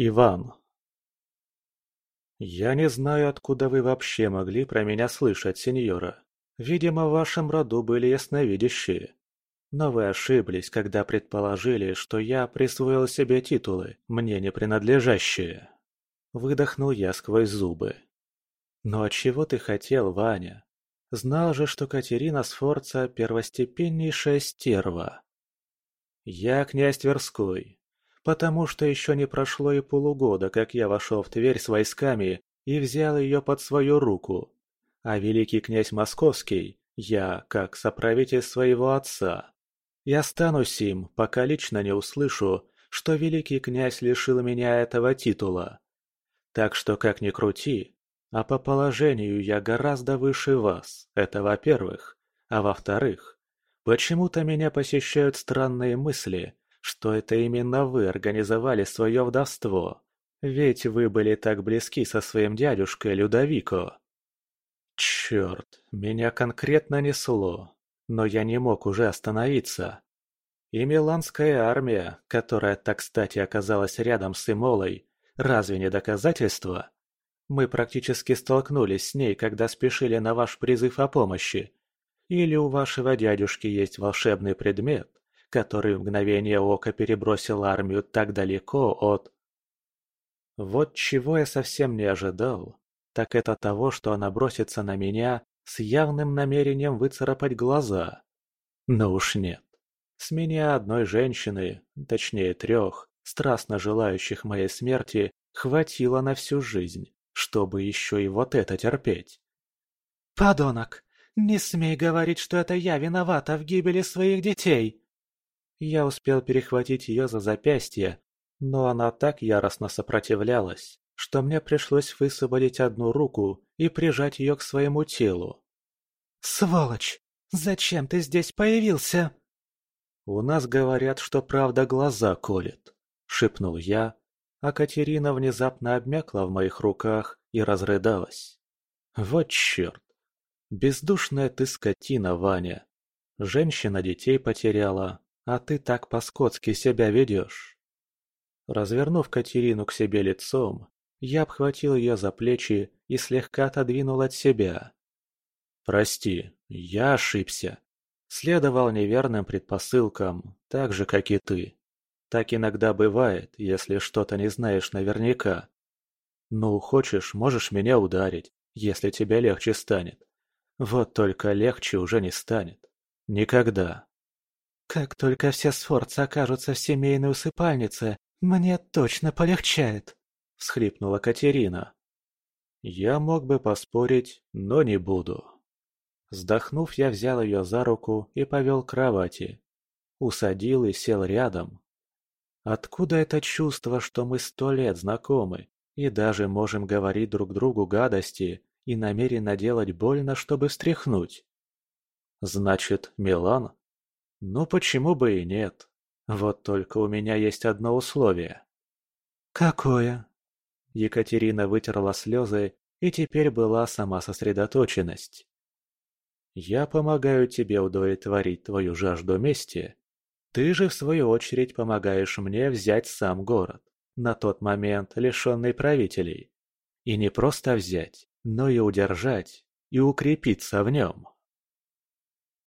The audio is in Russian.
Иван. «Я не знаю, откуда вы вообще могли про меня слышать, сеньора. Видимо, в вашем роду были ясновидящие. Но вы ошиблись, когда предположили, что я присвоил себе титулы, мне не принадлежащие». Выдохнул я сквозь зубы. «Но чего ты хотел, Ваня? Знал же, что Катерина Сфорца – первостепеннейшая стерва». «Я князь Тверской, потому что еще не прошло и полугода, как я вошел в Тверь с войсками и взял ее под свою руку. А великий князь Московский, я, как соправитель своего отца. Я останусь им, пока лично не услышу, что великий князь лишил меня этого титула. Так что, как ни крути, а по положению я гораздо выше вас, это во-первых. А во-вторых, почему-то меня посещают странные мысли, что это именно вы организовали свое вдовство. Ведь вы были так близки со своим дядюшкой Людовико. Черт, меня конкретно несло, но я не мог уже остановиться. И Миланская армия, которая так кстати оказалась рядом с Имолой, разве не доказательство? Мы практически столкнулись с ней, когда спешили на ваш призыв о помощи. Или у вашего дядюшки есть волшебный предмет, который в мгновение ока перебросил армию так далеко от... Вот чего я совсем не ожидал, так это того, что она бросится на меня с явным намерением выцарапать глаза. Но уж нет. С меня одной женщины, точнее трех, страстно желающих моей смерти, хватило на всю жизнь, чтобы еще и вот это терпеть. «Подонок! Не смей говорить, что это я виновата в гибели своих детей!» Я успел перехватить ее за запястье, но она так яростно сопротивлялась, что мне пришлось высвободить одну руку и прижать ее к своему телу. «Сволочь! Зачем ты здесь появился?» «У нас говорят, что правда глаза колет», — шепнул я, а Катерина внезапно обмякла в моих руках и разрыдалась. «Вот черт! Бездушная ты скотина, Ваня! Женщина детей потеряла, а ты так по-скотски себя ведешь. Развернув Катерину к себе лицом, я обхватил ее за плечи и слегка отодвинул от себя. «Прости, я ошибся. Следовал неверным предпосылкам, так же, как и ты. Так иногда бывает, если что-то не знаешь наверняка. Ну, хочешь, можешь меня ударить, если тебе легче станет. Вот только легче уже не станет. Никогда. Как только все сфорцы окажутся в семейной усыпальнице, мне точно полегчает, — всхлипнула Катерина. Я мог бы поспорить, но не буду. Вздохнув, я взял ее за руку и повел к кровати. Усадил и сел рядом. Откуда это чувство, что мы сто лет знакомы и даже можем говорить друг другу гадости и намеренно делать больно, чтобы встряхнуть? Значит, Милан? Ну почему бы и нет? Вот только у меня есть одно условие. Какое? Екатерина вытерла слезы, и теперь была сама сосредоточенность. Я помогаю тебе удовлетворить твою жажду мести. Ты же, в свою очередь, помогаешь мне взять сам город, на тот момент лишенный правителей. И не просто взять, но и удержать, и укрепиться в нем.